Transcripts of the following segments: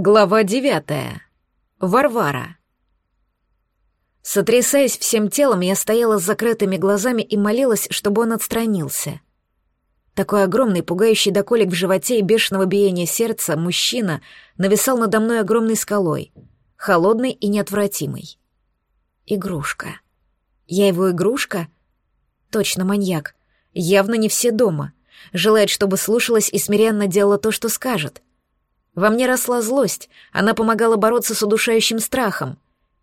Глава девятая. Варвара. Сотрясаясь всем телом, я стояла с закрытыми глазами и молилась, чтобы он отстранился. Такой огромный, пугающий до колик в животе и бешеного биения сердца мужчина нависал надо мной огромной скалой, холодный и неотвратимый. Игрушка. Я его игрушка? Точно маньяк. Явно не все дома. Желает, чтобы слушалась и смиренно делала то, что скажет — во мне росла злость, она помогала бороться с удушающим страхом.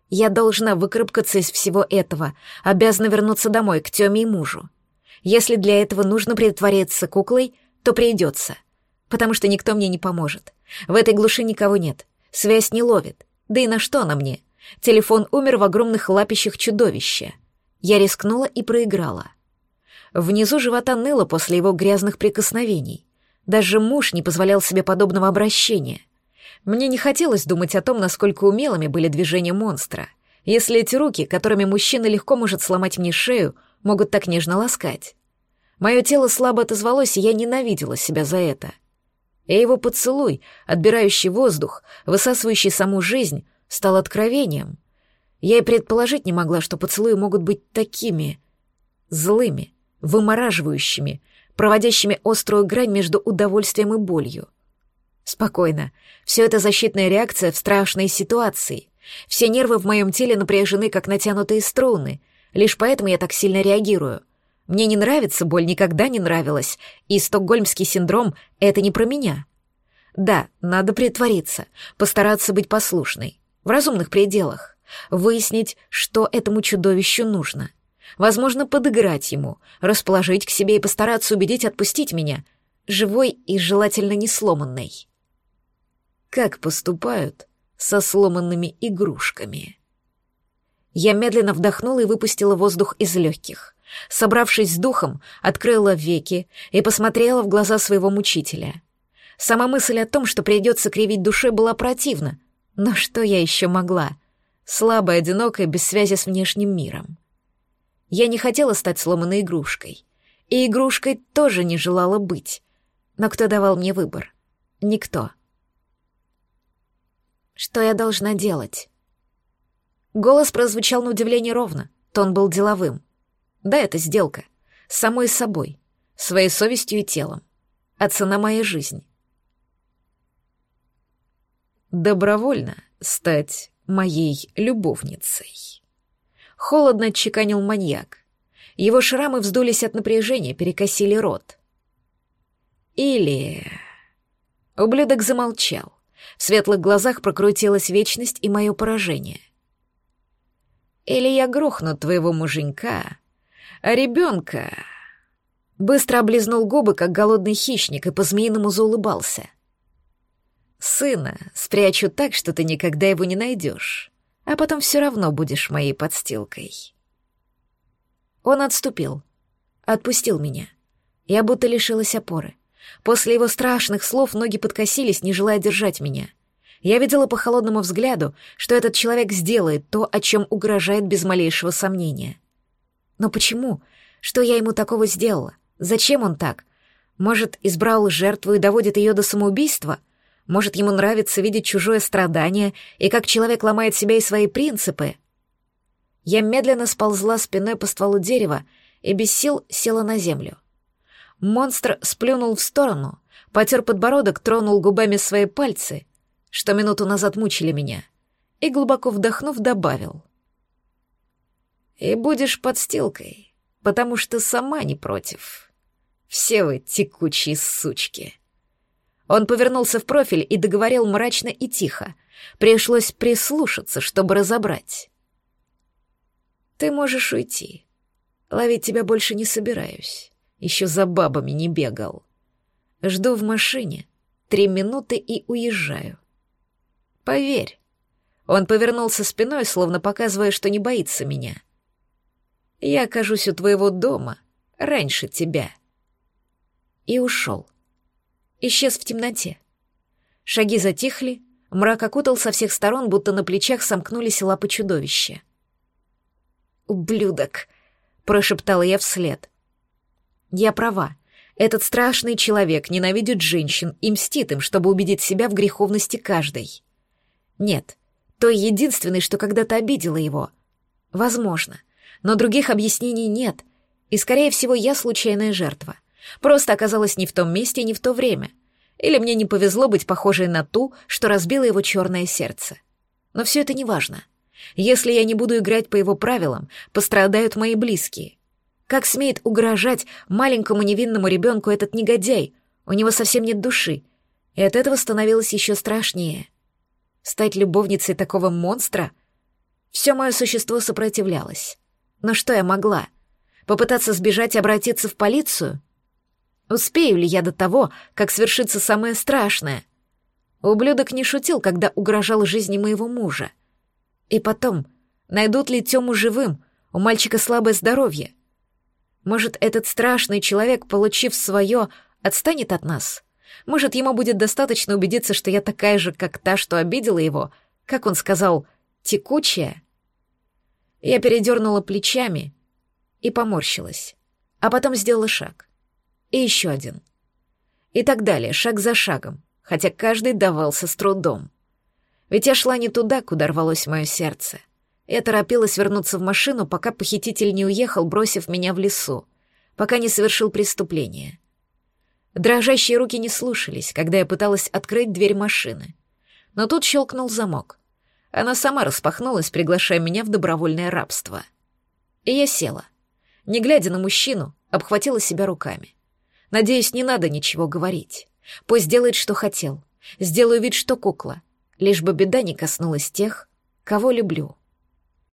Я должна выкарабкаться из всего этого, обязана вернуться домой, к Тёме и мужу. Если для этого нужно притвориться куклой, то придется, потому что никто мне не поможет. В этой глуши никого нет, связь не ловит. Да и на что она мне? Телефон умер в огромных лапищах чудовища. Я рискнула и проиграла. Внизу живота ныло после его грязных прикосновений. Даже муж не позволял себе подобного обращения. Мне не хотелось думать о том, насколько умелыми были движения монстра, если эти руки, которыми мужчина легко может сломать мне шею, могут так нежно ласкать. Мое тело слабо отозвалось, и я ненавидела себя за это. И его поцелуй, отбирающий воздух, высасывающий саму жизнь, стал откровением. Я и предположить не могла, что поцелуи могут быть такими злыми, вымораживающими, проводящими острую грань между удовольствием и болью. Спокойно. Все это защитная реакция в страшной ситуации. Все нервы в моем теле напряжены, как натянутые струны. Лишь поэтому я так сильно реагирую. Мне не нравится боль, никогда не нравилась, и стокгольмский синдром — это не про меня. Да, надо притвориться, постараться быть послушной, в разумных пределах, выяснить, что этому чудовищу нужно. Возможно, подыграть ему, расположить к себе и постараться убедить отпустить меня, живой и желательно не сломанной. Как поступают со сломанными игрушками? Я медленно вдохнула и выпустила воздух из легких. Собравшись с духом, открыла веки и посмотрела в глаза своего мучителя. Сама мысль о том, что придется кривить душой, была противна. Но что я еще могла? Слабая, одинокая, без связи с внешним миром. Я не хотела стать сломанной игрушкой. И игрушкой тоже не желала быть. Но кто давал мне выбор? Никто. Что я должна делать? Голос прозвучал на удивление ровно, тон был деловым. Да, это сделка. С самой собой, своей совестью и телом. А цена моей жизни. Добровольно стать моей любовницей. Холодно чеканил маньяк. Его шрамы вздулись от напряжения, перекосили рот. Или... Ублюдок замолчал. В светлых глазах прокрутилась вечность и мое поражение. Или я грохну твоего муженька, а ребенка... Быстро облизнул губы, как голодный хищник, и по-змеиному заулыбался. «Сына спрячу так, что ты никогда его не найдешь а потом все равно будешь моей подстилкой. Он отступил, отпустил меня. Я будто лишилась опоры. После его страшных слов ноги подкосились, не желая держать меня. Я видела по холодному взгляду, что этот человек сделает то, о чем угрожает без малейшего сомнения. Но почему? Что я ему такого сделала? Зачем он так? Может, избрал жертву и доводит ее до самоубийства? Может, ему нравится видеть чужое страдание и как человек ломает себя и свои принципы? Я медленно сползла спиной по стволу дерева и без сил села на землю. Монстр сплюнул в сторону, потер подбородок, тронул губами свои пальцы, что минуту назад мучили меня, и, глубоко вдохнув, добавил. «И будешь подстилкой, потому что сама не против. Все вы текучие сучки». Он повернулся в профиль и договорил мрачно и тихо. Пришлось прислушаться, чтобы разобрать. «Ты можешь уйти. Ловить тебя больше не собираюсь. Еще за бабами не бегал. Жду в машине. Три минуты и уезжаю. Поверь». Он повернулся спиной, словно показывая, что не боится меня. «Я окажусь у твоего дома раньше тебя». И ушел исчез в темноте. Шаги затихли, мрак окутал со всех сторон, будто на плечах сомкнулись лапы чудовища. «Ублюдок!» — прошептала я вслед. «Я права. Этот страшный человек ненавидит женщин и мстит им, чтобы убедить себя в греховности каждой. Нет, той единственной, что когда-то обидела его. Возможно. Но других объяснений нет, и, скорее всего, я случайная жертва. Просто оказалась не в том месте и не в то время. Или мне не повезло быть похожей на ту, что разбила его черное сердце. Но все это не важно. Если я не буду играть по его правилам, пострадают мои близкие. Как смеет угрожать маленькому невинному ребенку этот негодяй? У него совсем нет души. И от этого становилось еще страшнее. Стать любовницей такого монстра? Все мое существо сопротивлялось. Но что я могла? Попытаться сбежать и обратиться в полицию? Успею ли я до того, как свершится самое страшное? Ублюдок не шутил, когда угрожал жизни моего мужа. И потом, найдут ли Тему живым? У мальчика слабое здоровье. Может, этот страшный человек, получив свое, отстанет от нас? Может, ему будет достаточно убедиться, что я такая же, как та, что обидела его, как он сказал, текучая? Я передернула плечами и поморщилась, а потом сделала шаг. И еще один. И так далее, шаг за шагом, хотя каждый давался с трудом. Ведь я шла не туда, куда рвалось мое сердце. Я торопилась вернуться в машину, пока похититель не уехал, бросив меня в лесу, пока не совершил преступление. Дрожащие руки не слушались, когда я пыталась открыть дверь машины. Но тут щелкнул замок. Она сама распахнулась, приглашая меня в добровольное рабство. И я села. Не глядя на мужчину, обхватила себя руками. Надеюсь, не надо ничего говорить. Пусть делает, что хотел. Сделаю вид, что кукла. Лишь бы беда не коснулась тех, кого люблю.